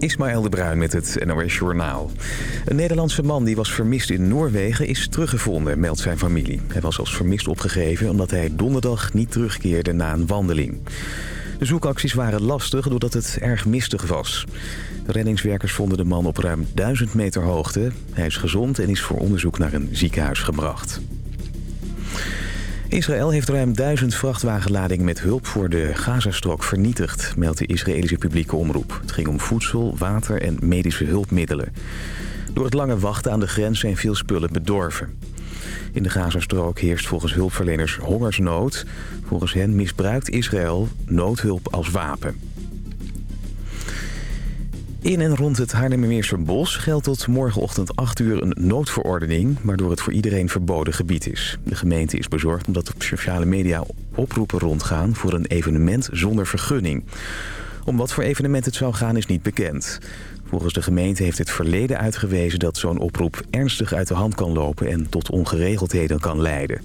Ismaël de Bruin met het NOS Journaal. Een Nederlandse man die was vermist in Noorwegen is teruggevonden, meldt zijn familie. Hij was als vermist opgegeven omdat hij donderdag niet terugkeerde na een wandeling. De zoekacties waren lastig doordat het erg mistig was. reddingswerkers vonden de man op ruim 1000 meter hoogte. Hij is gezond en is voor onderzoek naar een ziekenhuis gebracht. Israël heeft ruim duizend vrachtwagenladingen met hulp voor de Gazastrook vernietigd, meldt de Israëlische publieke omroep. Het ging om voedsel, water en medische hulpmiddelen. Door het lange wachten aan de grens zijn veel spullen bedorven. In de Gazastrook heerst volgens hulpverleners hongersnood. Volgens hen misbruikt Israël noodhulp als wapen. In en rond het Haarlemmermeerse bos geldt tot morgenochtend 8 uur een noodverordening... waardoor het voor iedereen verboden gebied is. De gemeente is bezorgd omdat op sociale media oproepen rondgaan... voor een evenement zonder vergunning. Om wat voor evenement het zou gaan is niet bekend. Volgens de gemeente heeft het verleden uitgewezen dat zo'n oproep ernstig uit de hand kan lopen... en tot ongeregeldheden kan leiden.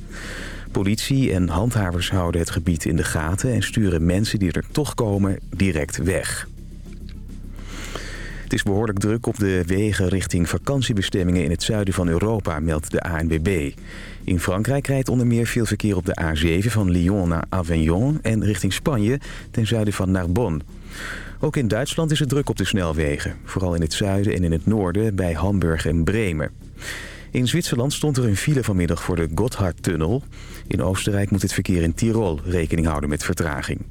Politie en handhavers houden het gebied in de gaten... en sturen mensen die er toch komen direct weg. Is behoorlijk druk op de wegen richting vakantiebestemmingen in het zuiden van Europa, meldt de ANWB. In Frankrijk rijdt onder meer veel verkeer op de A7 van Lyon naar Avignon en richting Spanje ten zuiden van Narbonne. Ook in Duitsland is het druk op de snelwegen, vooral in het zuiden en in het noorden bij Hamburg en Bremen. In Zwitserland stond er een file vanmiddag voor de Gotthardtunnel. In Oostenrijk moet het verkeer in Tirol rekening houden met vertraging.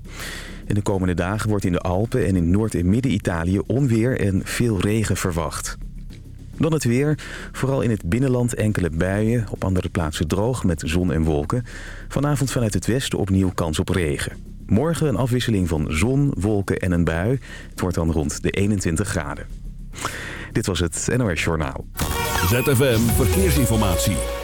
In de komende dagen wordt in de Alpen en in Noord- en Midden-Italië onweer en veel regen verwacht. Dan het weer. Vooral in het binnenland enkele buien. Op andere plaatsen droog met zon en wolken. Vanavond vanuit het westen opnieuw kans op regen. Morgen een afwisseling van zon, wolken en een bui. Het wordt dan rond de 21 graden. Dit was het NOS Journaal. ZFM Verkeersinformatie.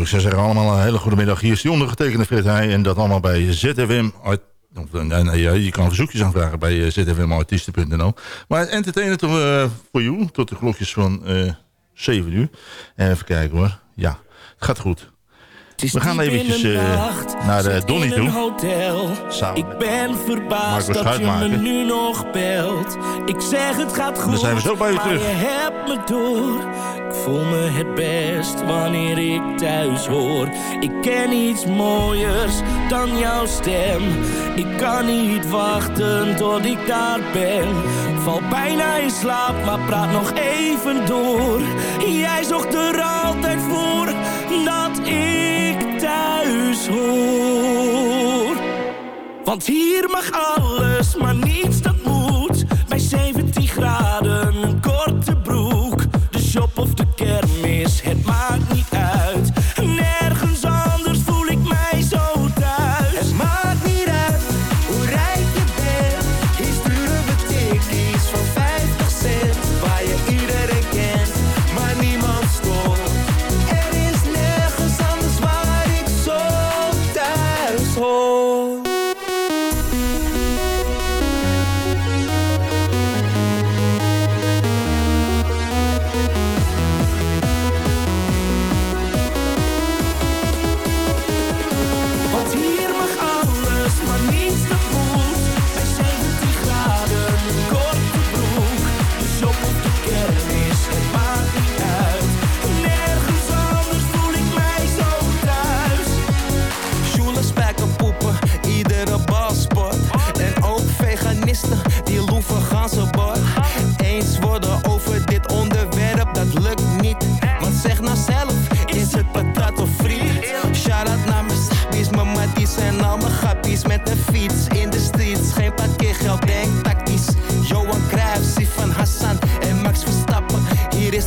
Zo, ik zou zeggen allemaal een hele goede middag. Hier is die ondergetekende Fred Heij en dat allemaal bij ZFM. Eh, nee, nee, je kan verzoekjes aanvragen bij eh, zfmartiesten.nl. Maar entertainen voor you tot de klokjes van eh 7 uur. Even kijken hoor. Ja, het gaat goed. We gaan eventjes eh, naar de Donny in een toe. hotel. Samen Ik ben verbaasd Marco dat je me nu nog belt. Ik zeg het gaat goed, dan zijn we zo bij maar terug. je hebt me door. Ik voel me het best wanneer ik thuis hoor. Ik ken iets mooiers dan jouw stem. Ik kan niet wachten tot ik daar ben. Val bijna in slaap, maar praat nog even door. Jij zorgt er altijd voor dat ik hoor. Want hier mag alles, maar niets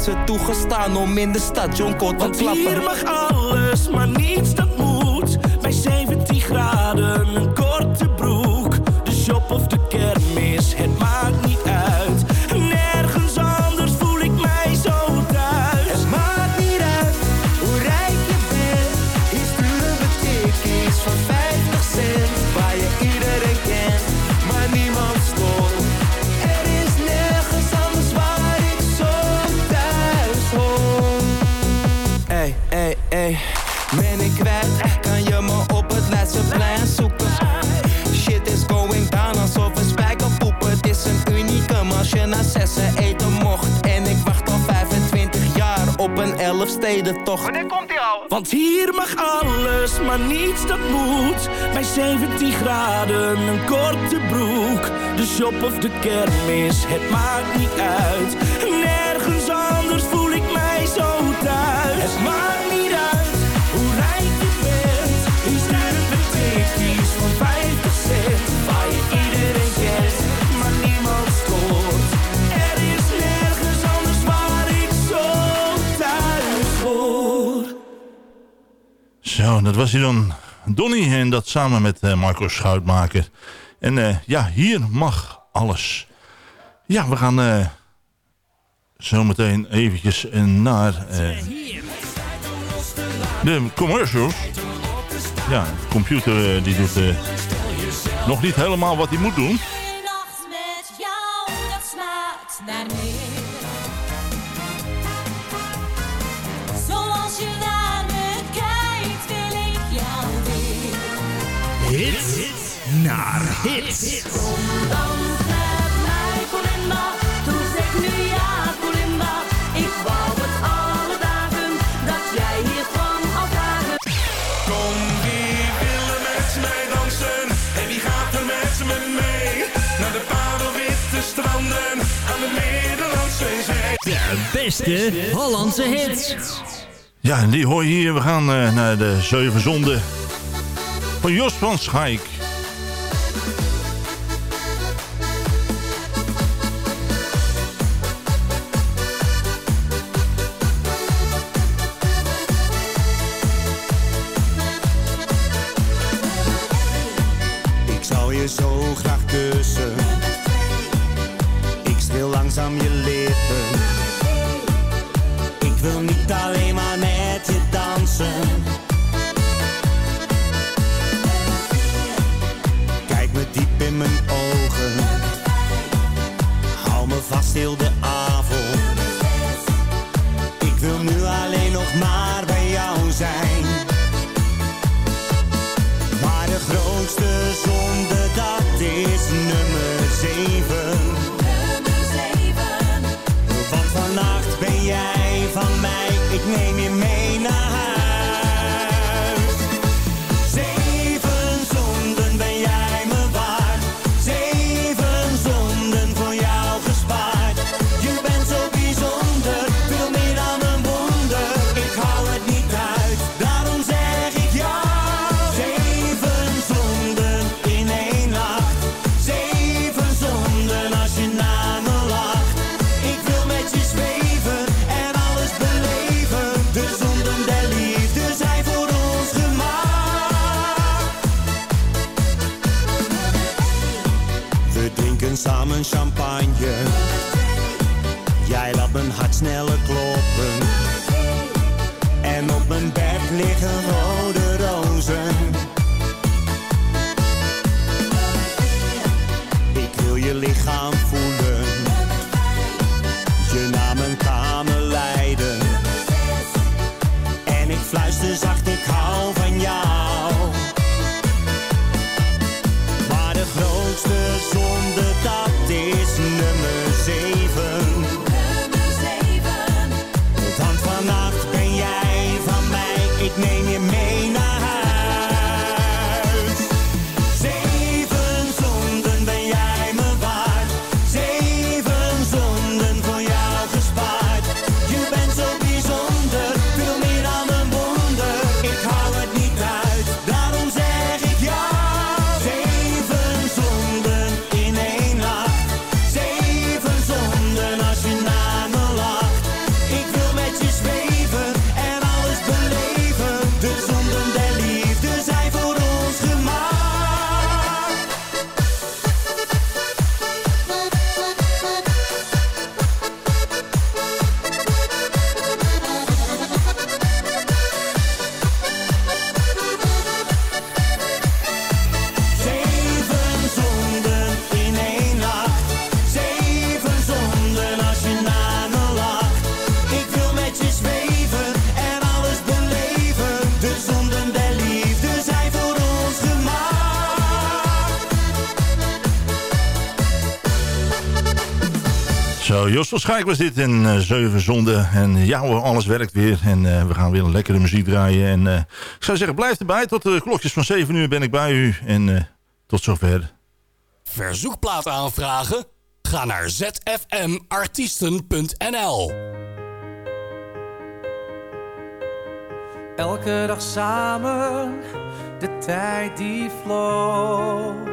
is het toegestaan om in de stad Jonko te klappen. hier mag alles, maar niets dat moet. Op een elfstedentocht. Wanneer komt die al? Want hier mag alles, maar niets dat moet. Bij 17 graden, een korte broek. De shop of de kermis, het maakt niet uit. Nergens Zo, dat was hij dan. Donny en dat samen met eh, Marco Schuitmaker. En eh, ja, hier mag alles. Ja, we gaan eh zometeen eventjes naar de commercials. Ja, de computer die doet nog niet helemaal wat hij moet doen. Met jou, dat smaakt naar meer. Weer. Kom dan met mij, Colinda. Toen zeg nu ja, Colinda. Ik wou het alle dagen dat jij hier kwam al dagen. Kom, wie willen met mij dansen? En wie gaat er met me mee? Naar de parelwitte stranden aan de Middellandse Zee. De beste Hollandse hits. Ja, en die hoor je hier. We gaan eh, naar de Zeven Zonden van Jos van Schaik. mijn champagne. Jij laat mijn hart sneller Zo, Jos Schaik was dit in eh, Zeven Zonden. En eh, ja hoor, alles werkt weer. En eh, we gaan weer een lekkere muziek draaien. En ik zou zeggen, blijf erbij. Tot de klokjes van 7 uur ben ik bij u. En tot zover. Verzoekplaat aanvragen? Ga naar zfmartiesten.nl Elke dag samen, de tijd die vloog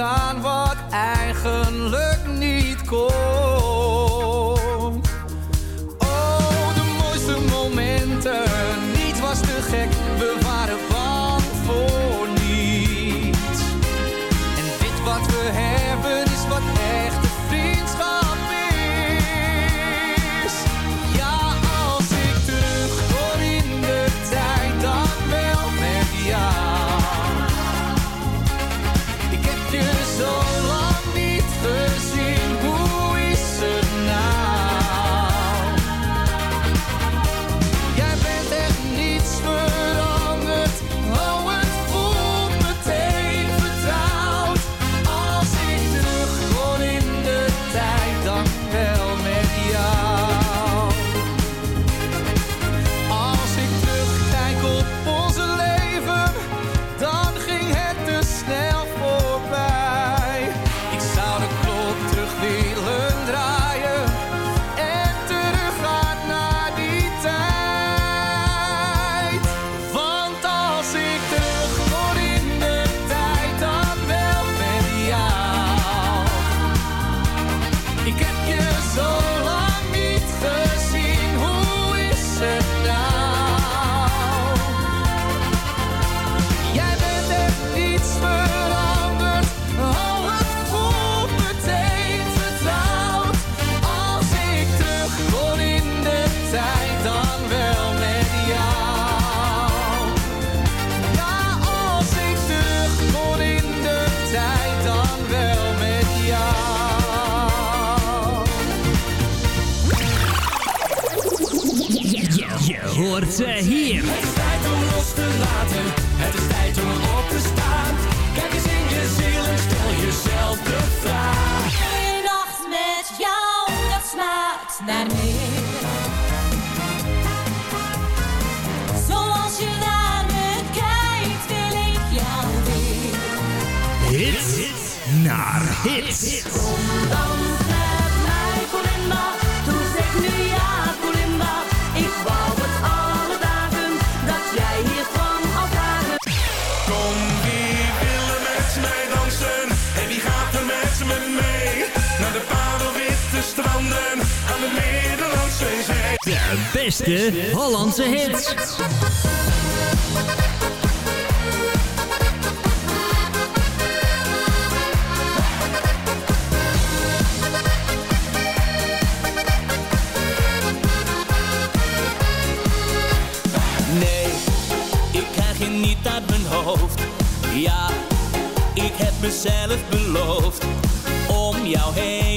gedaan wat eigenlijk niet kon. Naar hits. Dans met mij, Colinda. Toen zeg nu ja, Colinda. Ik wou het alle dagen dat jij hier kwam als dagen. Kom, wie wil er met mij dansen? En wie gaat er met me mee? Naar de parelwitte stranden aan de Middellandse Zee. De beste Hollandse hits. Mezelf beloofd om jou helemaal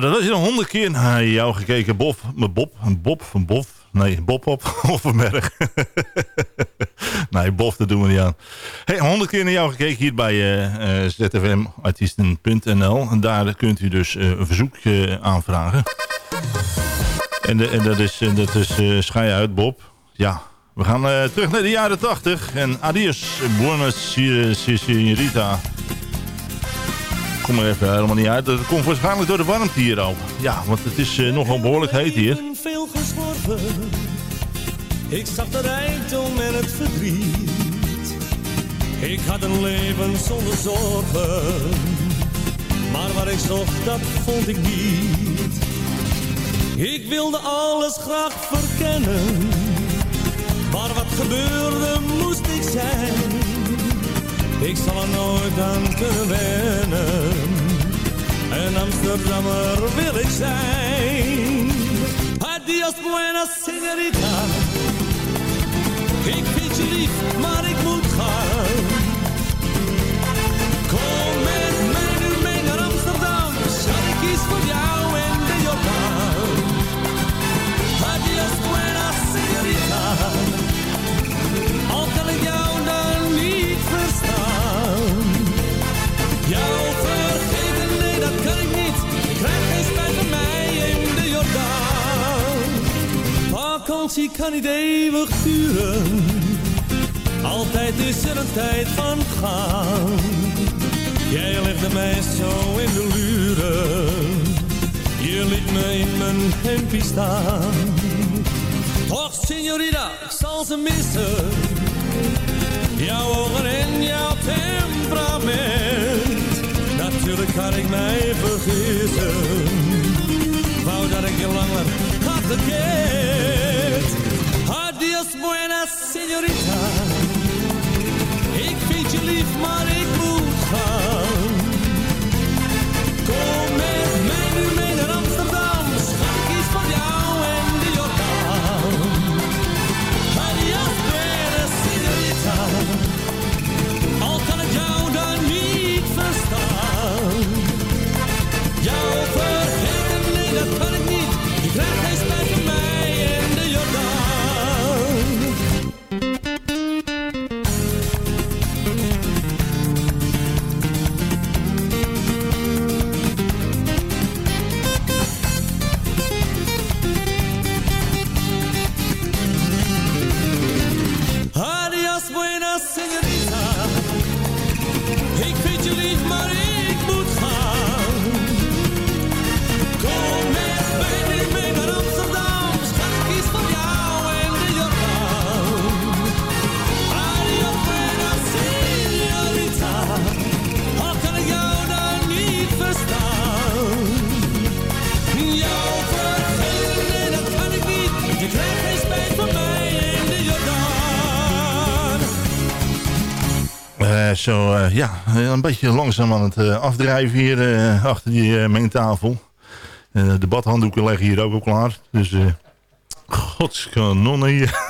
Dat is nog honderd keer naar jou gekeken. Mijn Bob, een Bob, een Bob. Nee, Bob op of een berg. nee, Bob, dat doen we niet aan. Hey, honderd keer naar jou gekeken hier bij eh eh, zfmartiesten.nl. En daar kunt u dus eh, een verzoek eh, aanvragen. En, en dat is, dat is eh schij uit, Bob. Ja, we gaan eh, terug naar de jaren 80. En adios, buenas Rita. Kom er even helemaal niet uit. Dat komt waarschijnlijk door de warmte hier ook. Ja, want het is eh, nogal behoorlijk heet hier. Ik veel gesworven. Ik zag de rijkdom en het verdriet. Ik had een leven zonder zorgen. Maar wat ik zocht, dat vond ik niet. Ik wilde alles graag verkennen. Maar wat gebeurde, moest ik zijn. Ik zal er nooit aan kunnen wennen. Een Amsterdammer wil ik zijn. Adios, buena señorita. Ik vind je lief, maar ik die kan niet eeuwig duren. Altijd is er een tijd van gaan. Jij legde mij zo in de luren. Je liet me in mijn hempie staan. Toch, signorina, ik zal ze missen. Jouw ogen en jouw temperament. Natuurlijk kan ik mij vergissen. Wou dat ik je langer gekend. Adios, buenas, signorita. Ik vind je lief, maar ik moet gaan. Kom een beetje langzaam aan het eh, afdrijven hier eh, achter die eh, mengtafel. Eh, de badhanddoeken liggen hier ook al klaar. Dus, eh godskanonnen hier.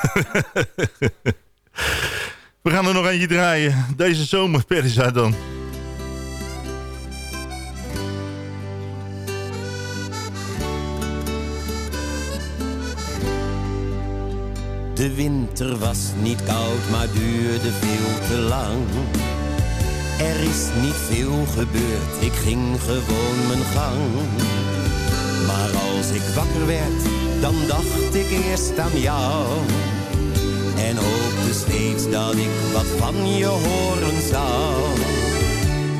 We gaan er nog eentje draaien. Deze zomer, Perisa dan. De winter was niet koud, maar duurde veel te lang. Er is niet veel gebeurd, ik ging gewoon mijn gang. Maar als ik wakker werd, dan dacht ik eerst aan jou. En hoopte steeds dat ik wat van je horen zou.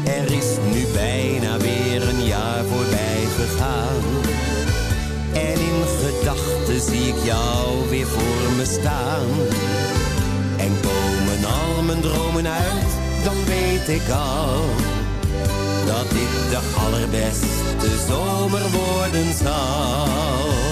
Er is nu bijna weer een jaar voorbij gegaan. En in gedachten zie ik jou weer voor me staan. En komen al mijn dromen uit, dan weet ik al dat dit de allerbeste zomer worden zal.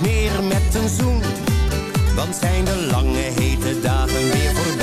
Meer met een zoen. Want zijn de lange hete dagen weer voorbij.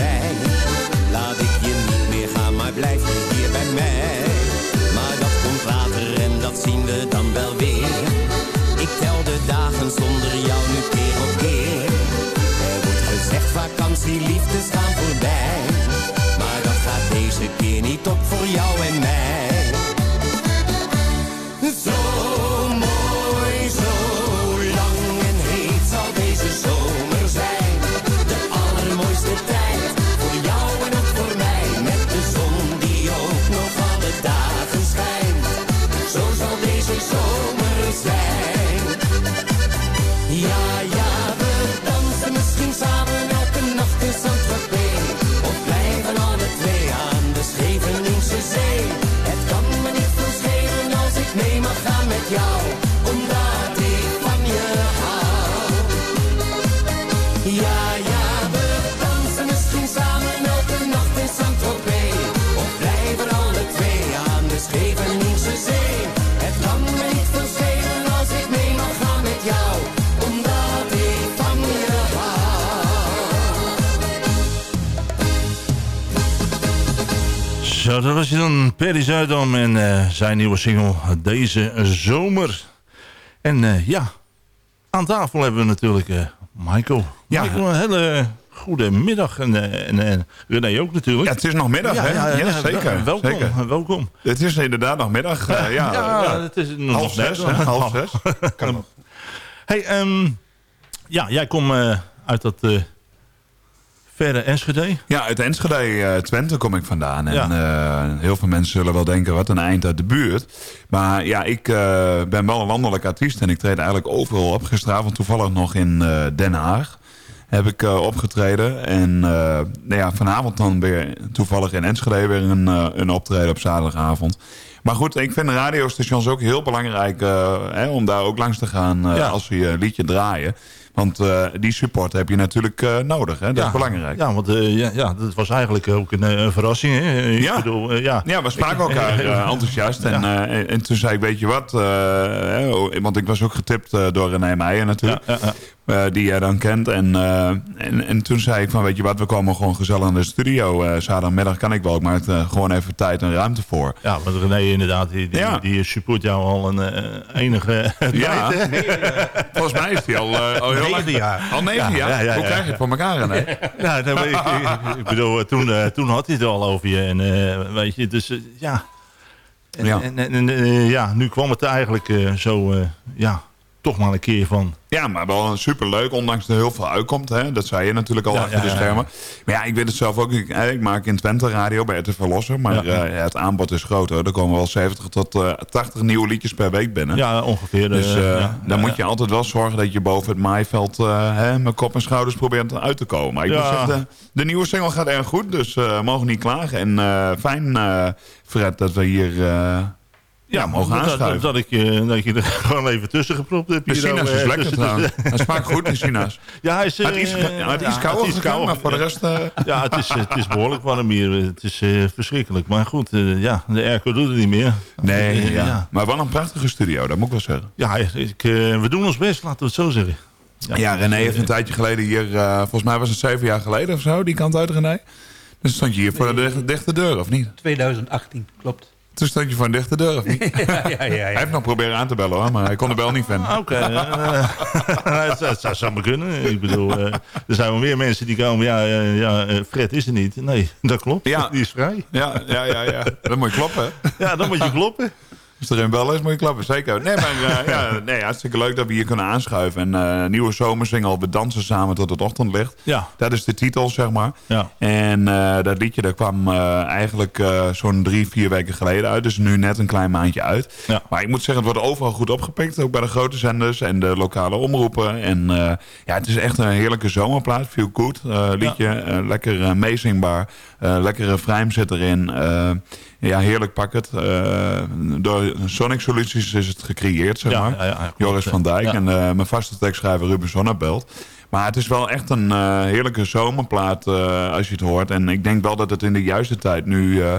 Yeah. Was dan Perry Zuidam en eh, zijn nieuwe single Deze Zomer. En eh, ja, aan tafel hebben we natuurlijk eh, Michael. Ja. Michael, een hele goede middag. En, en, en René ook natuurlijk. Ja, het is nog middag, Ja, hè? ja, Ja, ja, zeker. Welkom, zeker. welkom. Het is inderdaad nog middag. ja, Ja, het is nog half net. zes. hè? Half zes. Kan. Hey, ehm, ja, jij komt uit dat verre Enschede. Ja, uit Enschede, eh, Twente kom ik vandaan. En Ja. eh, heel veel mensen zullen wel denken, wat een eind uit de buurt. Maar ja, ik eh, ben wel een landelijk artiest en ik treed eigenlijk overal op. Gisteravond toevallig nog in Den Haag heb ik opgetreden. En nou ja, vanavond dan weer toevallig in Enschede weer een, een optreden op zaterdagavond. Maar goed, ik vind radiostations ook heel belangrijk hè, om daar ook langs te gaan Ja. als we je liedje draaien. Want eh, die support heb je natuurlijk eh, nodig. Hè? Dat is belangrijk. Ja, want eh, ja, ja, dat was eigenlijk ook een, verrassing. Hè? Ik Ja. bedoel, ja. Ja, we spraken elkaar enthousiast. En, en, en toen zei ik, weet je wat... eh, want ik was ook getipt door René Meijer natuurlijk. Eh, die jij dan kent. En, eh, en, en toen zei ik van, weet je wat, we komen gewoon gezellig in de studio. eh zaterdagmiddag kan ik wel, ik maak er gewoon even tijd en ruimte voor. Ja, want René inderdaad, die, die, Ja. die support jou al een enige Ja, tijd, volgens mij is die al, al heel lang... Jaar. Al negen Ja, jaar? ja, Hoe krijg je het voor elkaar, René? Ja, maar ik, ik, ik bedoel, toen, toen had hij het al over je. En weet je, dus ja. En, Ja. En, ja, nu kwam het eigenlijk zo, ja, toch maar een keer van. Ja, maar wel superleuk, ondanks dat er heel veel uitkomt. Hè? Dat zei je natuurlijk al Ja, achter ja, de ja. schermen. Maar ja, ik weet het zelf ook. Ik, eh, ik maak in Twente radio bij RTV Verlosser. Maar Ja. eh, het aanbod is groot. Hoor. Er komen wel 70 tot eh, 80 nieuwe liedjes per week binnen. Ja, ongeveer. Dus eh, eh, ja, dan ja, moet je altijd wel zorgen dat je boven het maaiveld eh, hè, met kop en schouders probeert uit te komen. Maar ik Ja. moet zeggen, de, nieuwe single gaat erg goed. Dus eh, mogen niet klagen. En eh, fijn, eh, Fred, dat we hier eh, ja, mogen aanschuiven. dat, dat, ik, eh, dat je er gewoon even tussen gepropt hebt. Sinaas is eh, lekker trouwens. Hij smaakt goed, de sinaas. Ja, hij is, Het is, eh, ja, het is ja, gegaan, kouder. maar voor de rest... eh, Ja, het is, het is behoorlijk warm hier. Het is eh, verschrikkelijk. Maar goed, eh, ja, de airco doet het niet meer. Nee, Eh, ja. ja. maar wel een prachtige studio, dat moet ik wel zeggen. Ja, ik, eh, we doen ons best, laten we het zo zeggen. Ja, René heeft een tijdje geleden hier, eh, volgens mij was het zeven jaar geleden of zo, die kant uit René. Dus stond je hier voor de dichte deur, of niet? 2018, klopt. Toen stond je voor een dichte deur, of niet? ja, ja, ja, Hij heeft nog proberen aan te bellen hoor, maar hij kon de bel niet vinden. Oké, eh, het, het zou zomaar kunnen. Ik bedoel, eh, er zijn wel meer mensen die komen, ja, eh, ja eh, Fred is er niet. Nee, dat klopt. Ja. Die is vrij. Ja, ja, ja, ja. Dat moet je kloppen. Ja, dan moet je kloppen. Als er een bel is, moet je klappen. Zeker. Nee, maar eh, ja, nee, hartstikke leuk dat we hier kunnen aanschuiven. En eh, nieuwe zomersingle, we dansen samen tot het ochtendlicht. Ja. Dat is de titel, zeg maar. Ja. En eh, dat liedje dat kwam eigenlijk zo'n drie, vier weken geleden uit. Dus nu net een klein maandje uit. Ja. Maar ik moet zeggen, het wordt overal goed opgepikt. Ook bij de grote zenders en de lokale omroepen. En ja, het is echt een heerlijke zomerplaat. Feel good eh, liedje. Lekker meezingbaar. Lekkere refrein zit erin. Eh, ja, heerlijk pakket. Eh door Sonic Solutions is het gecreëerd, zeg maar. klopt. Joris van Dijk Ja. en eh, mijn vaste tekstschrijver Ruben Zonnebelt. Maar het is wel echt een eh, heerlijke zomerplaat eh, als je het hoort. En ik denk wel dat het in de juiste tijd nu eh,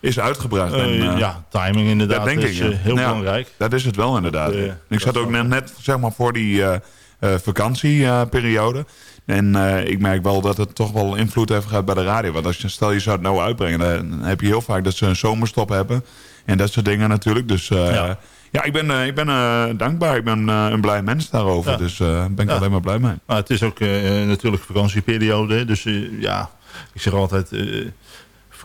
is uitgebracht. Eh, en, eh, ja, timing inderdaad dat denk is ik, eh, heel Ja, belangrijk. Dat is het wel inderdaad. eh, ik zat ook net, net zeg maar voor die eh, eh, vakantieperiode. En eh, ik merk wel dat het toch wel invloed heeft gehad bij de radio. Want als je, stel je zou het nou uitbrengen, dan heb je heel vaak dat ze een zomerstop hebben. En dat soort dingen natuurlijk. Dus eh, Ja. ja. ik ben, eh, ik ben dankbaar. Ik ben een blij mens daarover. Ja. Dus daar ben ik Ja. alleen maar blij mee. Maar het is ook natuurlijk vakantieperiode. Dus ja, ik zeg altijd,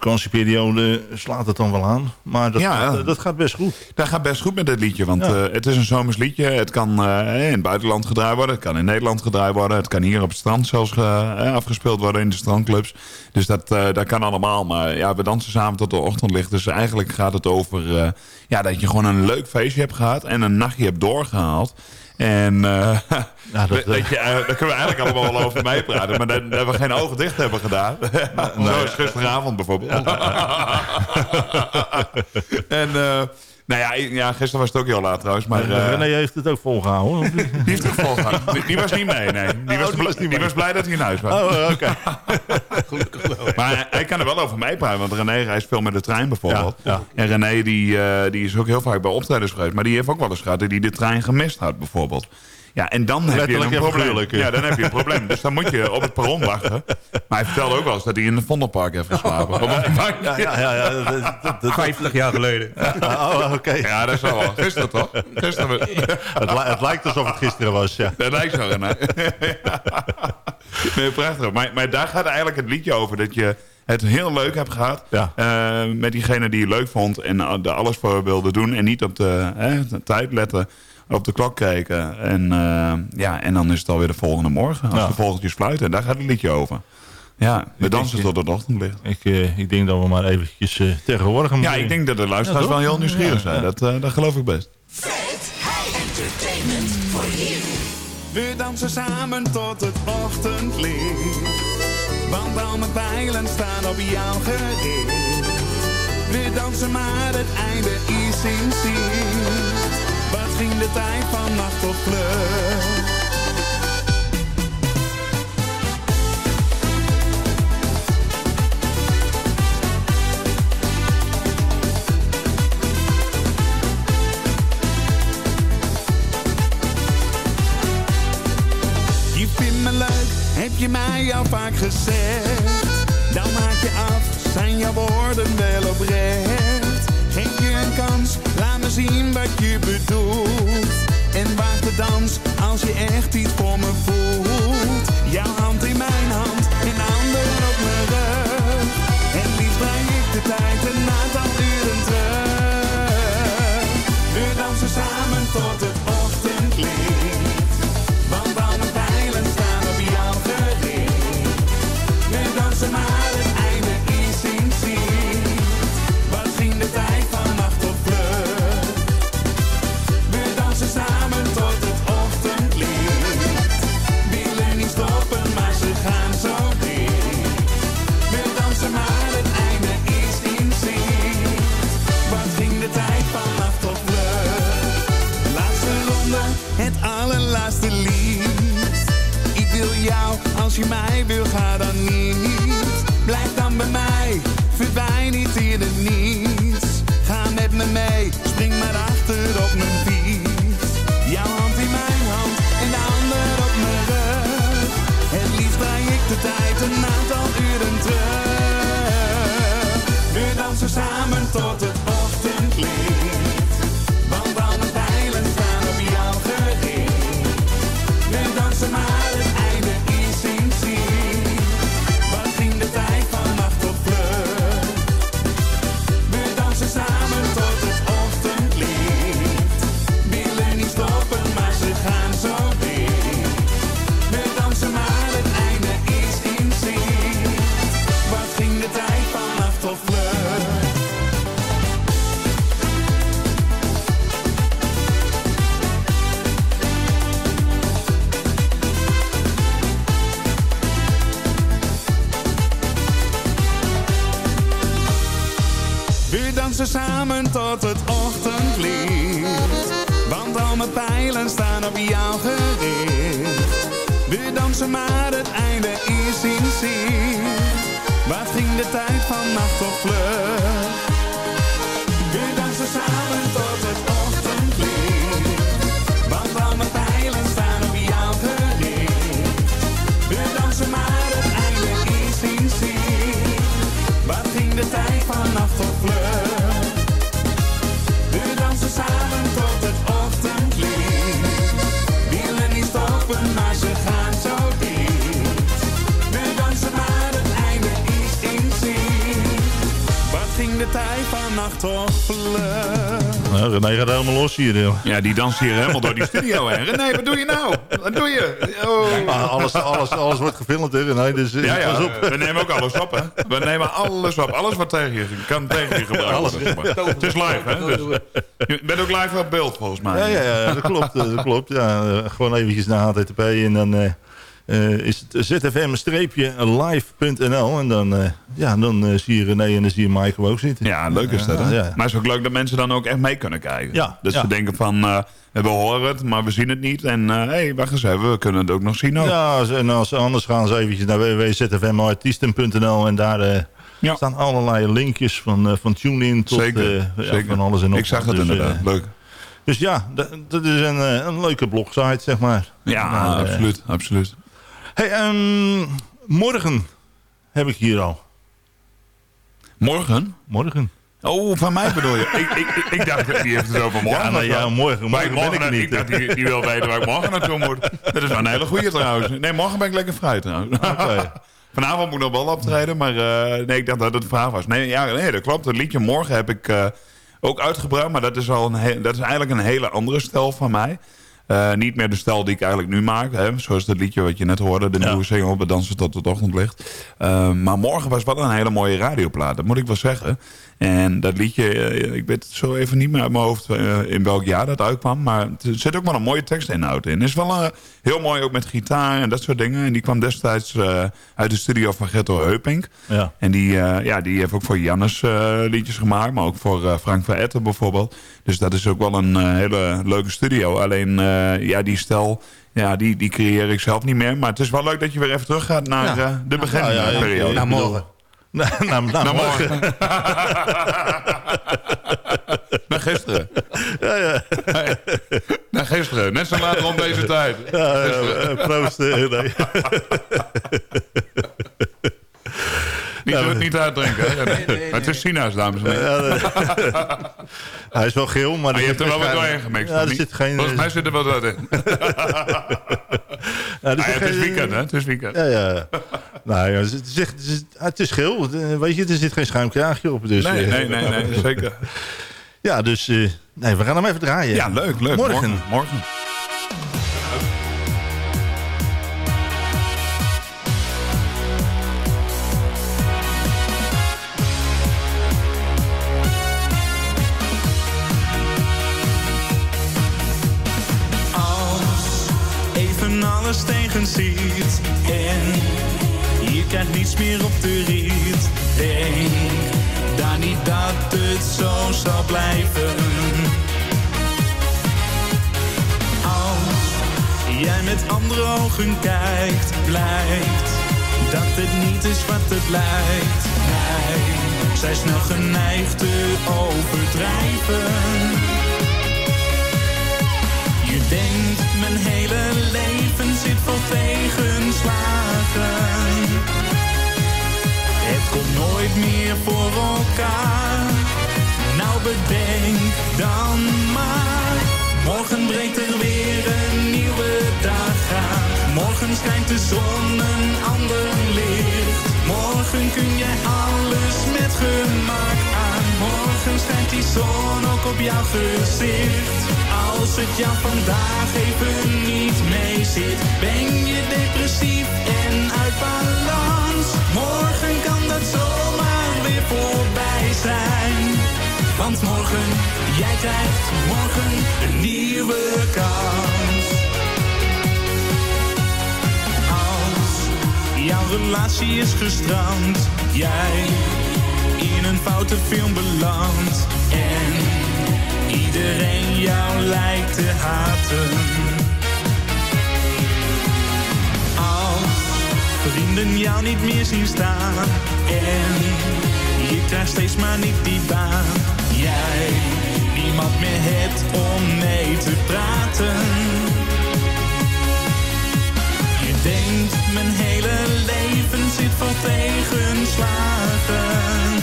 vakantieperiode slaat het dan wel aan. Maar dat, Ja, gaat, eh, dat gaat best goed. Dat gaat best goed met dit liedje, want Ja. eh, het is een zomers liedje. Het kan eh, in het buitenland gedraaid worden, het kan in Nederland gedraaid worden. Het kan hier op het strand zelfs eh, afgespeeld worden in de strandclubs. Dus dat, eh, dat kan allemaal. Maar ja, we dansen samen tot de ochtendlicht. Dus eigenlijk gaat het over eh, ja, dat je gewoon een leuk feestje hebt gehad en een nachtje hebt doorgehaald. En eh, Ja, dat, dat, dat je, eh, daar kunnen we eigenlijk allemaal wel over meepraten. Maar dat, dat we geen ogen dicht hebben gedaan. Zoals gisteravond bijvoorbeeld. en, eh, Nou ja, ja, gisteren was het ook heel laat trouwens. Maar, eh, René heeft het ook volgehouden. die heeft het volgehouden. Die, die was niet mee, nee. Die, was, Oh, die was niet die mee. was blij dat hij in huis was. Oh, oké. Maar hij, hij kan er wel over meepraten, want René reist veel met de trein bijvoorbeeld. Ja, ja. En René die, eh, die is ook heel vaak bij optredens geweest. Maar die heeft ook wel eens gehad dat hij de trein gemist had bijvoorbeeld. Ja, en dan heb je een en probleem. ja. Dan heb je een probleem. Dus dan moet je op het perron wachten. Maar hij vertelde ook wel eens dat hij in het Vondelpark heeft geslapen. Bank. Ja, ja, ja. ja, dat- dat- dat- 50 jaar geleden. Oh, oké. Ja, dat is wel wel. Gisteren toch? Gisteren. Het, li- het lijkt alsof het gisteren was, ja. Dat lijkt zo, René. nee, prachtig. Maar, maar daar gaat eigenlijk het liedje over. Dat je het heel leuk hebt gehad. Ja. eh, met diegene die je leuk vond. En er alles voor wilde doen. En niet op de, hè, de tijd letten. Op de klok kijken. En, eh, ja, en dan is het alweer de volgende morgen. Als Ja. de vogeltjes fluiten. Daar gaat het liedje over. Ja, we dansen tot het ochtendlicht. Ik, eh, ik denk dat we maar eventjes eh tegenwoordig... Ja, ik denk dat de luisteraars Ja, wel heel nieuwsgierig Ja, zijn. ja. Dat, eh, dat geloof ik best. We dansen samen tot het ochtendlicht. Want al mijn pijlen staan op jou gericht. We dansen maar het einde is in zicht. Wat ging de tijd van nacht me leuk, heb je mij al vaak gezegd. Dan maak je af, zijn jouw woorden wel oprecht. Je een kans, laat me zien wat je bedoelt. En waag de dans, als je echt iets voor me voelt. Jouw We dansen samen tot het ochtendlicht. Willen niet stoppen, maar ze gaan zo dicht. We dansen maar het einde is in zicht. Wat ging de tijd van nacht tot vlucht? Nou, René gaat helemaal los hier. Ja, die danst hier helemaal door die studio heen. René, wat doe je nou? Wat doe je? Oh. Ah, alles, alles, alles wordt gefilmd, hè René? Dus eh, Ja, ja, op. we nemen ook alles op, hè? We nemen alles op. Alles wat tegen je kan tegen je gebruiken. Alles. zeg maar. Het is live, hè? Dus, je bent ook live op beeld, volgens mij. Ja, ja, ja, dat klopt. eh, Dat klopt ja. Eh, Gewoon eventjes naar HTTP en dan... eh, eh, is het zfm-live.nl. En dan, eh, ja, dan eh, zie je René en dan zie je Michael ook zitten. Ja, leuk is dat. Hè? Ja. Maar het is ook leuk dat mensen dan ook echt mee kunnen kijken. Ja, dat ja. ze denken van, we horen het, maar we zien het niet. En hé, hey, wacht eens even, we kunnen het ook nog zien. Ook. Ja, en als, anders gaan ze eventjes naar www.zfmartiesten.nl en daar staan allerlei linkjes van, van TuneIn tot Zeker, ja, zeker. van alles en nog Ik zag het Dus, inderdaad, leuk. Dus ja, dat, dat is een, een leuke blogsite, zeg maar. Ja, Maar, absoluut, absoluut. Hey, ehm, morgen heb ik hier al. Morgen? Morgen. Oh, van mij bedoel je? ik, ik, ik, dacht, die heeft het over morgen. Ja, nou ja, morgen, Maar morgen ben ik niet. Ik dacht, die, die wil weten waar ik morgen naartoe moet. Dat is wel een hele goeie trouwens. Nee, morgen ben ik lekker vrij trouwens. Vanavond moet ik nog wel optreden, maar eh, nee, ik dacht dat het een vraag was. Nee, ja, nee, dat klopt. Het liedje morgen heb ik eh, ook uitgebracht, maar dat is, al een dat is eigenlijk een hele andere stijl van mij. Eh, niet meer de stijl die ik eigenlijk nu maak. Hè? Zoals het liedje wat je net hoorde. De nieuwe single bij Dansen tot het ochtendlicht. Eh, maar morgen was wel een hele mooie radioplaat. Dat moet ik wel zeggen. En dat liedje, eh, ik weet het zo even niet meer uit mijn hoofd eh, in welk jaar dat uitkwam. Maar er zit ook wel een mooie tekstinhoud in. Het is wel eh, heel mooi ook met gitaar en dat soort dingen. En die kwam destijds eh, uit de studio van Gerto Heupink. Ja. En die, eh, ja, die heeft ook voor Jannes eh, liedjes gemaakt. Maar ook voor eh, Frank van Etten bijvoorbeeld. Dus dat is ook wel een hele leuke studio. Alleen eh, ja, die stijl, ja, die, die creëer ik zelf niet meer. Maar het is wel leuk dat je weer even terug gaat naar Ja. de Ja, beginperiode. ja, ja, Naar morgen. Na, na, na Naar morgen. morgen. Naar gisteren. Ja, ja. Naar gisteren. Net zo laat rond deze tijd. Ja, ja, proost. nee. Niet, niet uitdrinken. Maar het is Sina's, dames en heren. Nee. Hij is wel geel, maar... Maar je hebt er wel wat doorheen gemixt. Ja, er zit geen... Volgens mij zit er wel wat in. Ah, ja, het is geen- weekend, hè? Het is weekend. Ja, ja. Nou, ja, het, is, echt- het, is, het is geel. Eh, Weet je, er zit geen schuimkraagje op. Dus, Nee, eh, nee, nee, nee, zeker. Ja, dus... eh, nee, we gaan hem even draaien. Ja, leuk, leuk. Morgen. Morgen. morgen. Krijgt niets meer op de riet. Denk daar niet dat het zo zal blijven. Als jij met andere ogen kijkt, blijkt dat het niet is wat het lijkt. Zijn snel geneigd te overdrijven. Je denkt, mijn hele leven zit vol tegenslagen. Komt nooit meer voor elkaar. Nou bedenk dan maar. Morgen breekt er weer een nieuwe dag aan. Morgen schijnt de zon een ander licht. Morgen kun je alles met gemak aan. Morgen schijnt die zon ook op jouw gezicht. Als het jou vandaag even niet mee zit, ben je depressief Want morgen, jij krijgt morgen een nieuwe kans. Als jouw relatie is gestrand, jij in een foute film belandt en iedereen jou lijkt te haten. Als vrienden jou niet meer zien staan en je krijgt steeds maar niet die baan. Jij niemand meer hebt om mee te praten. Je denkt, mijn hele leven zit vol tegenslagen.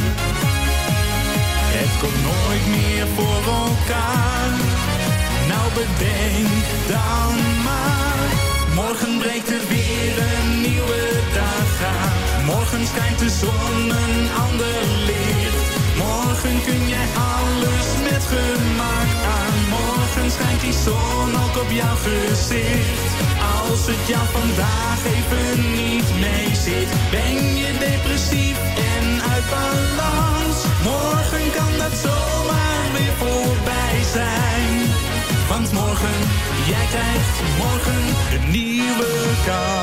Het komt nooit meer voor elkaar. Nou bedenk dan maar. Morgen breekt er weer een nieuwe dag aan. Morgen schijnt de zon een ander licht. Morgen kun jij alles met gemak aan. Morgen schijnt die zon ook op jouw gezicht. Als het jou vandaag even niet mee zit, ben je depressief en uit balans. Morgen kan dat zomaar weer voorbij zijn. Want morgen, jij krijgt morgen een nieuwe kans.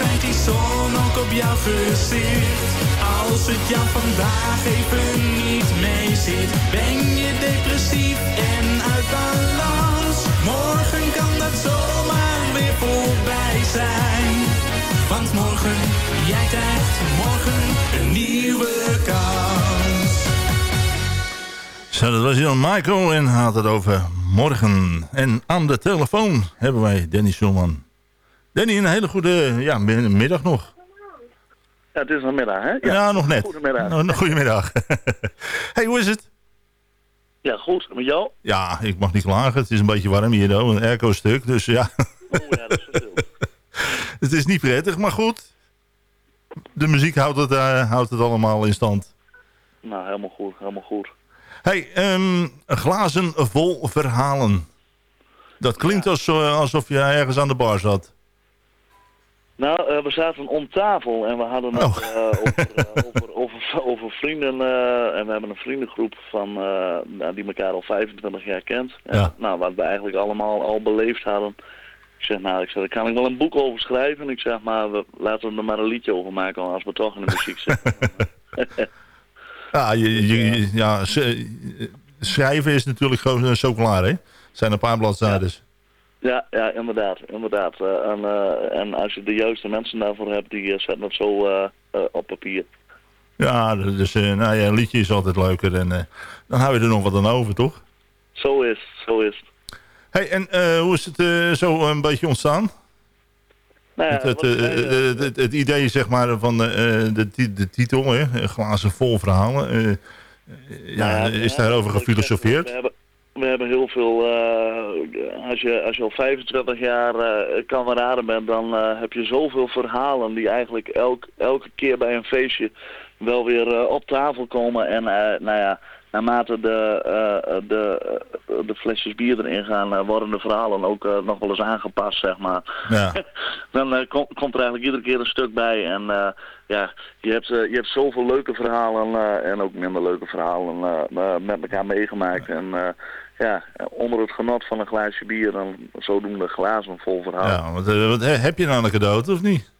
Schijnt die zon ook op jouw gezicht. Als het jou vandaag even niet mee zit, ben je depressief en uit balans. Morgen kan dat zomaar weer voorbij zijn. Want morgen, jij krijgt morgen een nieuwe kans. Zo, dat was Jan Michael en had het over morgen. En aan de telefoon hebben wij Danny Schulman. Danny, een hele goede ja, mi- middag nog. Ja, het is nog middag, hè? Ja, nog net. Goedemiddag. Nou, Goedemiddag. hey, hoe is het? Ja, goed. Met jou? Ja, ik mag niet klagen. Het is een beetje warm hier, een airco-stuk. Dus ja. het is niet prettig, maar goed. De muziek houdt het, eh, houdt het allemaal in stand. Nou, helemaal goed, helemaal goed. hey, ehm, glazen vol verhalen. Dat klinkt als, eh, alsof je ergens aan de bar zat. Nou, eh, we zaten om tafel en we hadden het Oh. eh, over, eh, over, over, over vrienden. en we hebben een vriendengroep van, nou, die elkaar al 25 jaar kent. Ja. Nou, wat we eigenlijk allemaal al beleefd hadden. Ik zeg, nou, ik zeg, daar kan ik wel een boek over schrijven. Ik zeg, maar we, laten we er maar een liedje over maken als we toch in de muziek zitten. Ja, je, ja schrijven is natuurlijk gewoon zo klaar, hè? Het zijn een paar bladzijden. Ja, ja, inderdaad, inderdaad. Eh, en, eh, en als je de juiste mensen daarvoor hebt, die eh, zetten het zo op papier. Ja, dus nou ja, een liedje is altijd leuker. En dan hou je er nog wat aan over, toch? Zo is het, zo is het. hey, en hoe is het zo een beetje ontstaan? Nou ja, het, het, wat wij, het, het- het idee zeg maar van de, ti- de titel, hè? glazen vol verhalen. ja, Nou ja, is ja, daarover gefilosofeerd? We hebben, we hebben heel veel, eh, als, je, als je al 25 jaar eh kameraden bent, dan eh, heb je zoveel verhalen die eigenlijk elk, elke keer bij een feestje wel weer op tafel komen. En nou ja, naarmate de, eh, de, eh, de flesjes bier erin gaan, eh, worden de verhalen ook eh, nog wel eens aangepast, zeg maar. Ja. dan eh, kom- komt er eigenlijk iedere keer een stuk bij. En eh, ja, je hebt, eh, je hebt zoveel leuke verhalen eh, en ook minder leuke verhalen eh, eh, met elkaar meegemaakt. En eh, ja, onder het genot van een glaasje bier dan zodoende glazen vol verhaal. Ja, want, eh, wat, heb je nou een cadeau of niet?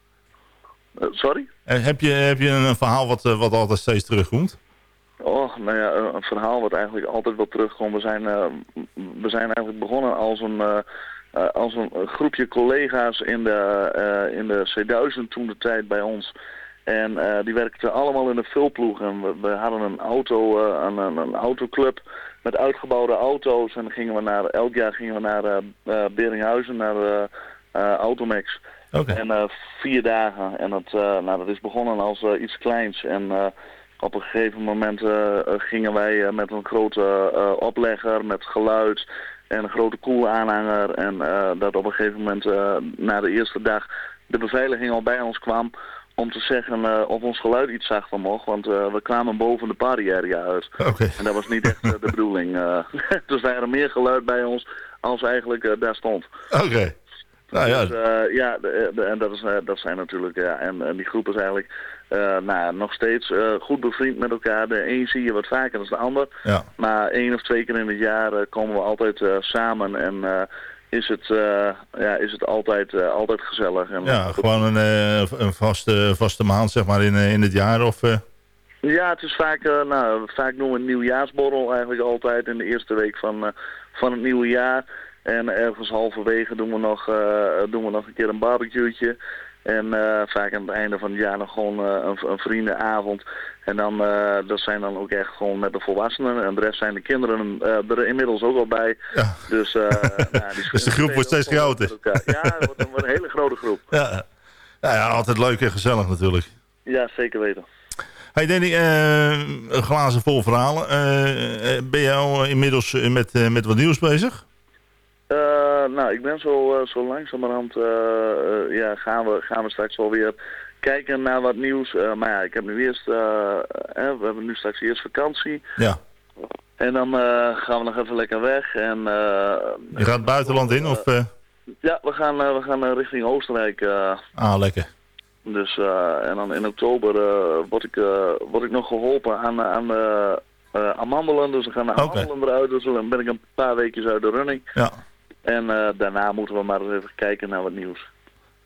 Eh, sorry? Eh, heb, je, heb je een verhaal wat, eh, wat altijd steeds terugkomt? Oh, nou ja, een verhaal wat eigenlijk altijd wel terugkomt. We zijn, eh, we zijn eigenlijk begonnen als een, eh, eh, als een groepje collega's in de, eh, in de C1000 toen de tijd bij ons. En die werkten allemaal in de vulploeg. En we, we hadden een auto, eh, een, een, autoclub met uitgebouwde auto's. En gingen we naar, elk jaar gingen we naar Beringhuizen, naar. Oké. En vier dagen. En dat, nou, dat is begonnen als iets kleins. En op een gegeven moment eh, eh, gingen wij eh, met een grote oplegger met geluid en een grote koelaanhanger. En dat op een gegeven moment na de eerste dag de beveiliging al bij ons kwam om te zeggen of ons geluid iets zachter mocht. Want we kwamen boven de party uit. En dat was niet echt de bedoeling. dus wij hadden meer geluid bij ons als eigenlijk daar stond. Oké. Nou ja, Dus, eh, ja, de, de- en dat, is, eh, dat zijn natuurlijk, ja, en, en die groep is eigenlijk eh, nou, nog steeds eh, goed bevriend met elkaar. De een zie je wat vaker dan de ander. Ja. Maar één of twee keer in het jaar eh, komen we altijd eh, samen en eh, is, het, eh, ja, is het altijd, eh, altijd gezellig. En, ja gewoon een, eh, een vaste, vaste maand zeg maar in, eh, in het jaar of... eh, Ja, het is vaak, eh, nou, vaak doen we een nieuwjaarsborrel eigenlijk altijd in de eerste week van, eh, van het nieuwe jaar. En ergens halverwege doen we nog, eh, doen we nog een keer een barbecue'tje. En eh, vaak aan het einde van het jaar nog gewoon eh, een, een vriendenavond. En dan, dat zijn dan ook echt gewoon met de volwassenen. En de rest zijn de kinderen er inmiddels ook al bij. Dus, eh, nou, die Dus de groep wordt steeds groter. Ja, het wordt een, hele grote groep. ja. Nou ja, altijd leuk en gezellig natuurlijk. Ja, zeker weten. Hey Danny, een glazen vol verhalen. Ben jij al inmiddels met, met wat nieuws bezig? Eh, nou, ik ben zo, eh, zo langzamerhand, eh, ja, gaan we, gaan we straks alweer kijken naar wat nieuws. Maar ja, ik heb nu eerst, we hebben nu straks eerst vakantie. Ja. En dan gaan we nog even lekker weg. En, eh, Je gaat het buitenland in of... ja, we gaan, we gaan richting Oostenrijk. ah, lekker. dus, eh, en dan in oktober word, ik, word ik nog geholpen aan, aan uh, amandelen. Dus we gaan de amandelen eruit. Dus dan ben ik een paar weekjes uit de running. Ja. En eh, daarna moeten we maar eens even kijken naar wat nieuws.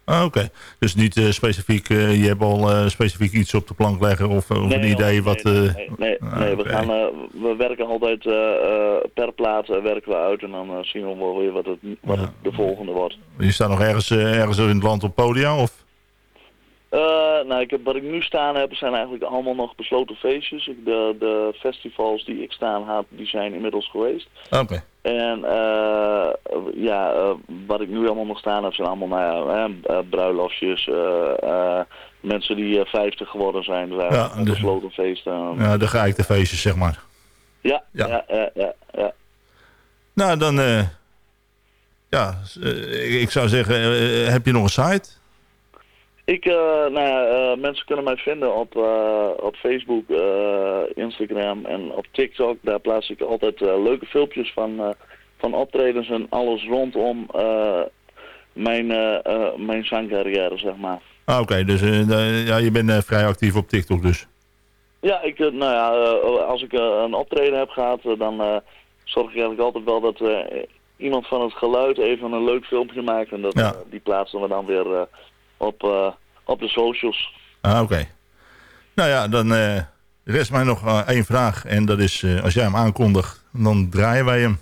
Ah, Oké, dus niet eh, specifiek, eh, je hebt al specifiek iets op de plank leggen of, of een idee wat... Nee, nee, nee, ah, nee, we, oké. gaan, we werken altijd per plaat werken we uit en dan zien we wel weer wat, het, wat het de volgende wordt. Je staat nog ergens, ergens in het land op podia of... Eh, nou, ik heb, wat ik nu staan heb, zijn eigenlijk allemaal nog besloten feestjes. De, de festivals die ik staan heb, die zijn inmiddels geweest. Oké. En eh, ja, eh, wat ik nu allemaal nog staan heb, zijn allemaal nou ja, bruiloftjes, mensen die eh, 50 geworden zijn. Dus Ja, de- besloten feesten. Ja, de geëikte feestjes, zeg maar. Ja, ja, ja, ja. ja. Nou, dan... ja, ik, zou zeggen, heb je nog een site? Ik, eh, nou ja, eh, mensen kunnen mij vinden op, eh, op Facebook, Instagram en op TikTok. Daar plaats ik altijd leuke filmpjes van, van optredens en alles rondom eh, mijn, mijn zangcarrière, zeg maar. Ah, Oké, dus ja, je bent vrij actief op TikTok dus. Ja, ik, nou ja, als ik een optreden heb gehad, eh, dan zorg ik eigenlijk altijd wel dat iemand van het geluid even een leuk filmpje maakt. En dat, Ja. die plaatsen we dan weer op, eh, op de socials. Ah, oké. Nou ja, dan eh, rest mij nog eh, één vraag. En dat is, als jij hem aankondigt, dan draaien wij hem.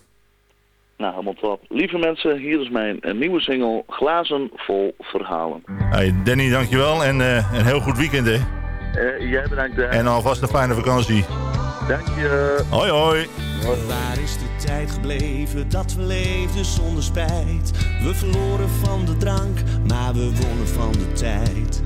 Nou, helemaal top. Lieve mensen, hier is mijn nieuwe single Glazen vol verhalen. Hey, Danny, dankjewel. En een heel goed weekend, hè. Eh, jij bedankt. hè. En alvast een fijne vakantie. Dank je. Hoi, hoi. Waar is de tijd gebleven dat we leefden zonder spijt? We verloren van de drank, maar we wonnen van de tijd.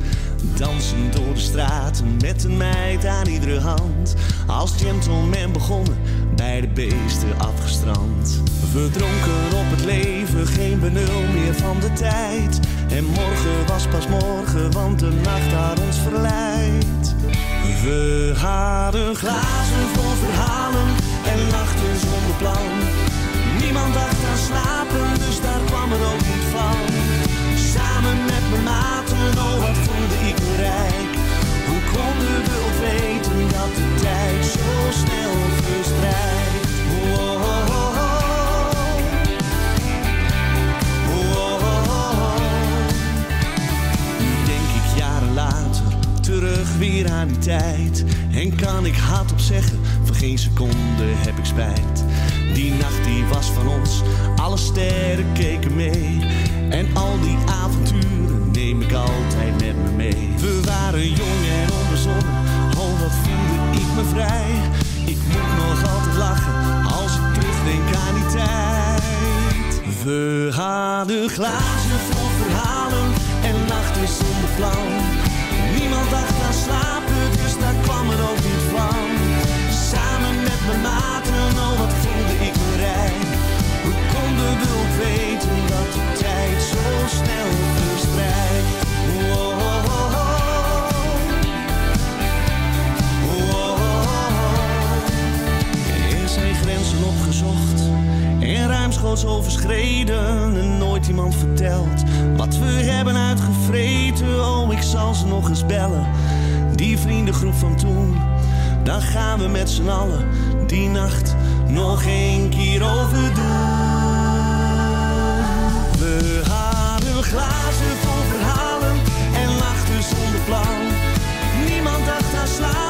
Dansen door de straten met een meid aan iedere hand. Als gentleman begonnen, bij de beesten afgestrand. We dronken op het leven, geen benul meer van de tijd. En morgen was pas morgen, want de nacht had ons verleid. We hadden glazen vol verhalen en nachten zonder plan. Niemand dacht aan slapen, tijd. En kan ik hardop zeggen, voor geen seconde heb ik spijt. Die nacht die was van ons, alle sterren keken mee. En al die avonturen neem ik altijd met me mee. We waren jong en onbezonnen, oh wat voelde ik me vrij. Ik moet nog altijd lachen, als ik terugdenk aan die tijd. We hadden glazen vol verhalen en nachten zonder plan. Niemand dacht aan daar kwam er ook niet van. Samen met mijn maten, oh wat voelde ik me rijk. Hoe konden we ook weten dat de tijd zo snel verstrijkt? Oh, oh, oh, zijn grenzen opgezocht en ruimschoots overschreden en nooit iemand vertelt wat we hebben uitgevreten. Oh, ik zal ze nog eens bellen, die vriendengroep van toen. Dan gaan we met z'n allen die nacht nog één keer overdoen. We hadden glazen vol verhalen en nachten zonder plan. Niemand dacht aan slapen,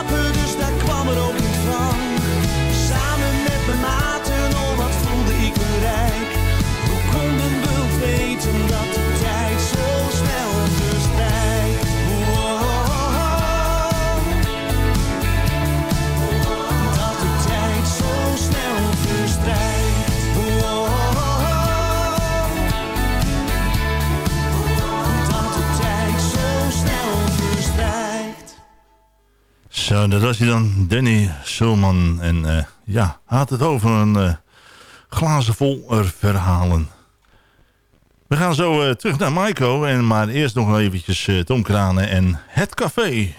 dat was hij dan, Danny Sulman. En eh, ja, had het over een eh, glazen vol er verhalen. We gaan zo eh, terug naar Maiko. En maar eerst nog eventjes Tom Kranen en Het Café.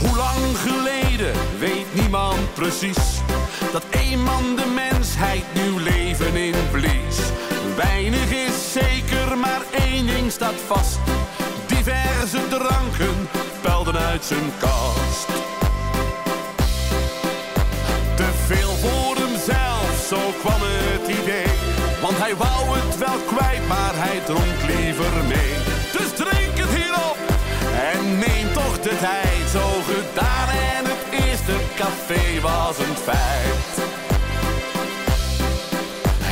Hoe lang geleden weet niemand precies dat een man de nieuw leven in blies. Weinig is zeker, maar één ding staat vast. Diverse dranken pelden uit zijn kast. Te veel voor hemzelf, zo kwam het idee. Want hij wou het wel kwijt, maar hij dronk liever mee. Dus drink het hierop en neem toch de tijd. Zo gedaan en het eerste café was een feit.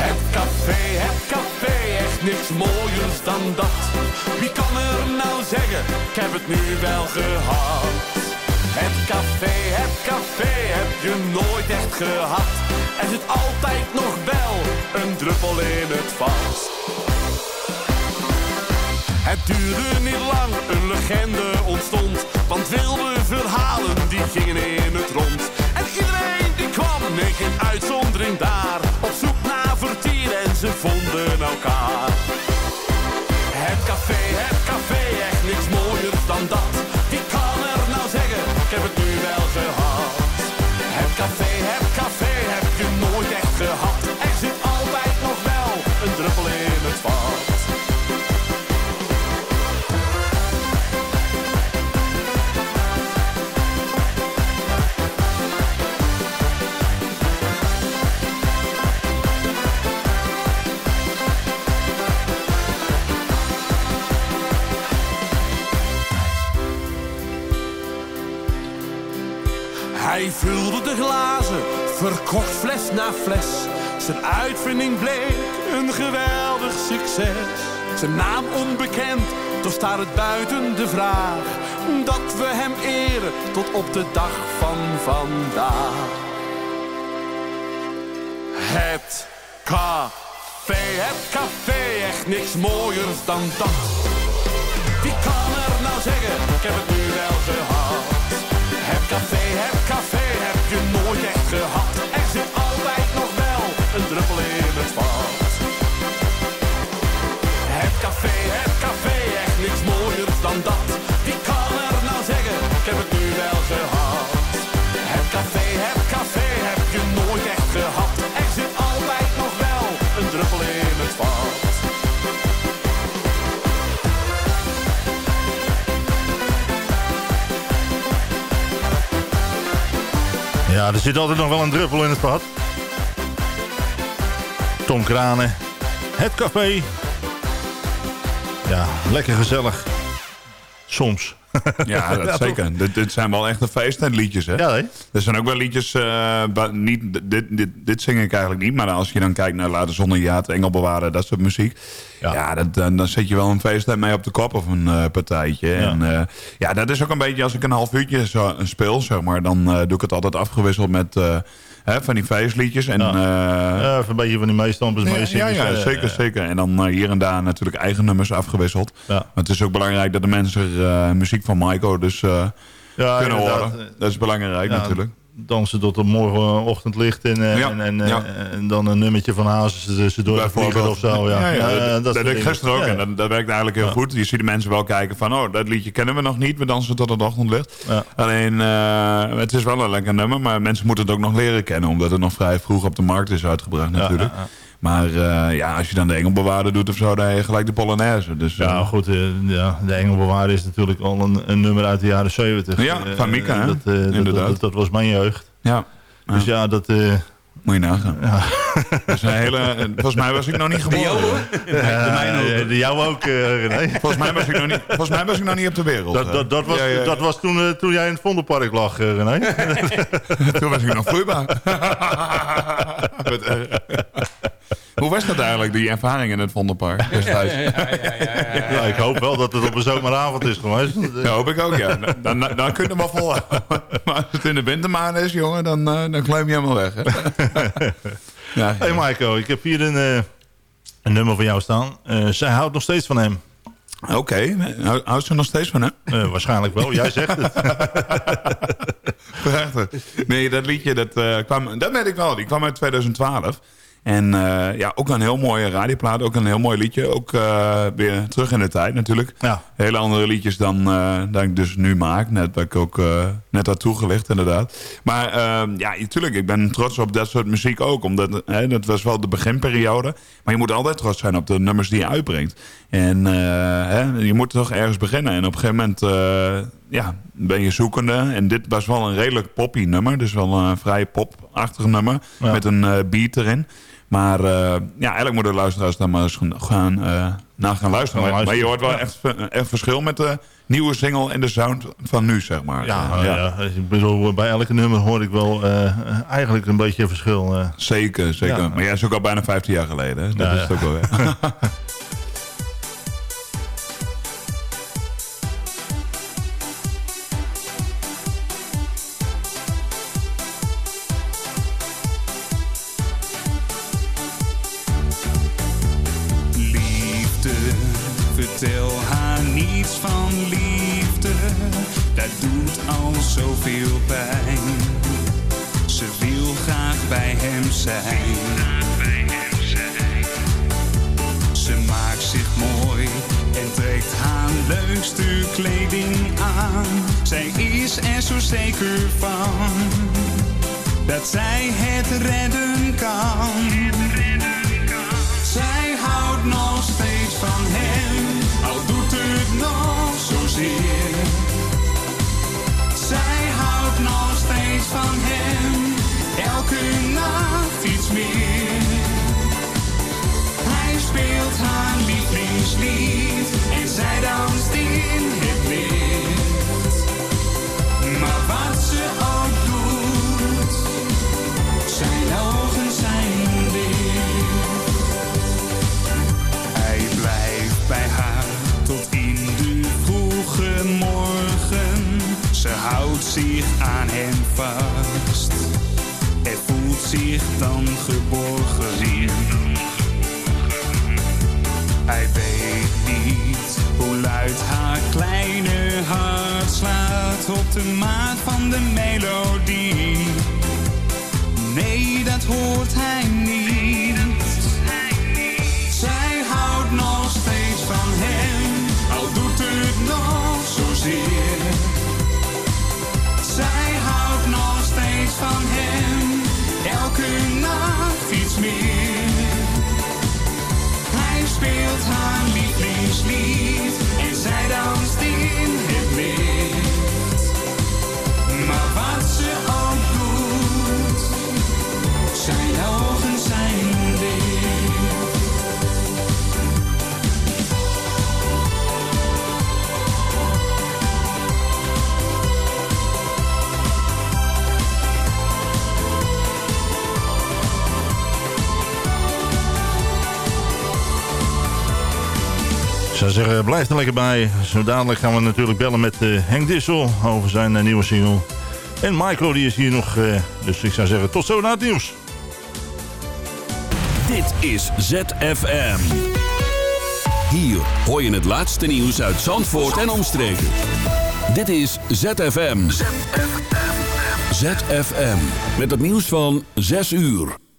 Het café, het café, echt niks mooiers dan dat. Wie kan er nou zeggen, ik heb het nu wel gehad. Het café, het café, heb je nooit echt gehad. Er zit altijd nog wel een druppel in het vat. Het duurde niet lang, een legende ontstond. Want wilde verhalen, die gingen in het rond. En iedereen die kwam, nee geen uitzondering daar. Ze vonden elkaar. Het café, Zijn uitvinding bleek een geweldig succes. Zijn naam onbekend, toch staat het buiten de vraag. Dat we hem eren tot op de dag van vandaag. Het café, het café, echt niks mooiers dan dat. Wie kan er nou zeggen, ik heb het nu wel gehad. Het café, het café, heb je nooit echt gehad. Ja, er zit altijd nog wel een druppel in het vat. Tom Kranen. Het café. Ja, lekker gezellig. Soms. Ja, dat zeker. Dit, dit zijn wel echt een feestliedjes, hè? Ja, hè? Er zijn ook wel liedjes, eh, niet, dit, dit, dit zing ik eigenlijk niet. Maar als je dan kijkt naar Laten Zonder Jaat, Engel Bewaren, dat soort muziek. Ja, dat, dan, dan zet je wel een feest mee op de kop of een eh, partijtje. En eh, ja, dat is ook een beetje, als ik een half uurtje zo, speel, zeg maar, dan doe ik het altijd afgewisseld met hè, van die feestliedjes. En, Ja. Ja, even een beetje van die meestampers ja, ja, ja, Eh, zeker, zeker. En dan eh, hier en daar natuurlijk eigen nummers afgewisseld. Want het is ook belangrijk dat de mensen eh, muziek van Maiko dus Ja, kunnen horen. Dat is belangrijk Ja, natuurlijk. Dansen tot de morgenochtend licht en, eh, Ja, en, en, eh, ja. en dan een nummertje van Hazes tussendoor vliegen of zo. Ja, Ja, dat, dat deed ik gisteren ook. En dat, dat werkt eigenlijk heel goed. Je ziet de mensen wel kijken van... oh, dat liedje kennen we nog niet. We dansen tot het ochtendlicht. Alleen, eh, het is wel een lekker nummer. Maar mensen moeten het ook nog leren kennen. Omdat het nog vrij vroeg op de markt is uitgebracht natuurlijk. Maar eh, ja, als je dan de engelbewaarder doet of zo... dan heb je gelijk de Polonaise. Dus, Ja, eh, goed. eh, ja, de Engelbewaarder is natuurlijk al een, een nummer uit de jaren 70. Ja, van Mika, hè? Dat, dat, Inderdaad. dat, dat was mijn jeugd. Ja. Dus ja, dat... eh, Moet je nagaan. Ja. Dat is een hele, volgens mij was ik nog niet geboren. hoor. Ja, ja, de jou ook, eh, René. Volgens mij, was ik nog niet, volgens mij was ik nog niet op de wereld. Dat, dat, dat was, Ja, ja, ja. Dat was toen, toen jij in het Vondelpark lag, René. Toen was ik nog vloeibaar. Hoe was dat eigenlijk, die ervaring in het Vondelpark destijds? Ja, ik hoop wel dat het op een zomeravond is geweest. Ja, hoop ik ook, ja. Dan, dan, dan kun je hem wel volhouden. Maar als het in de wintermaanden is, jongen, dan, eh, dan kleum je helemaal weg. Hè? Ja, Hey Marco, ik heb hier een, eh, een nummer van jou staan. Eh, zij houdt nog steeds van hem. Oké, Hou- houdt ze nog steeds van, hè? Eh, waarschijnlijk wel, jij zegt het. Prachtig. Nee, dat liedje, dat, eh, kwam, dat weet ik wel. Die kwam uit 2012. En eh, ja, ook een heel mooie radioplaat. Ook een heel mooi liedje. Ook eh, weer terug in de tijd natuurlijk. Ja. Hele andere liedjes dan, eh, dan ik dus nu maak. Net wat ik ook net had toegelicht inderdaad. Maar eh, ja, natuurlijk. Ik ben trots op dat soort muziek ook. Omdat hè, dat was wel de beginperiode. Maar je moet altijd trots zijn op de nummers die je uitbrengt. En hè, je moet toch ergens beginnen. En op een gegeven moment ja, ben je zoekende. En dit was wel een redelijk poppy nummer. Dus wel een vrij popachtig nummer. Ja. Met een eh, beat erin. Maar eh, ja, eigenlijk moeten de luisteraars daar maar eens gaan, eh, naar gaan luisteren. Maar, maar je hoort wel echt, echt verschil met de nieuwe single en de sound van nu, zeg maar. Ja, ja. ik bedoel, bij elke nummer hoor ik wel eigenlijk een beetje verschil. Zeker, zeker. Ja. Maar jij is ook al bijna 15 jaar geleden. Hè? Dat is het ook wel zoveel pijn. Ze wil graag bij hem zijn. Ze maakt zich mooi en trekt haar leukste kleding aan. Zij is er zo zeker van dat zij het redden kan. Zij houdt nog steeds van hem, al doet het nog zozeer. Van hem, elke nacht iets meer. Hij speelt haar lievelingslied en zij danst in zou zeggen, blijf er lekker bij. Zo dadelijk gaan we natuurlijk bellen met eh, Henk Dissel over zijn eh, nieuwe single. En Michael die is hier nog, eh, dus ik zou zeggen tot zo na het nieuws. Dit is ZFM. Hier hoor je het laatste nieuws uit Zandvoort en omstreken. Dit is ZFM. ZFM. Met het nieuws van 6 uur.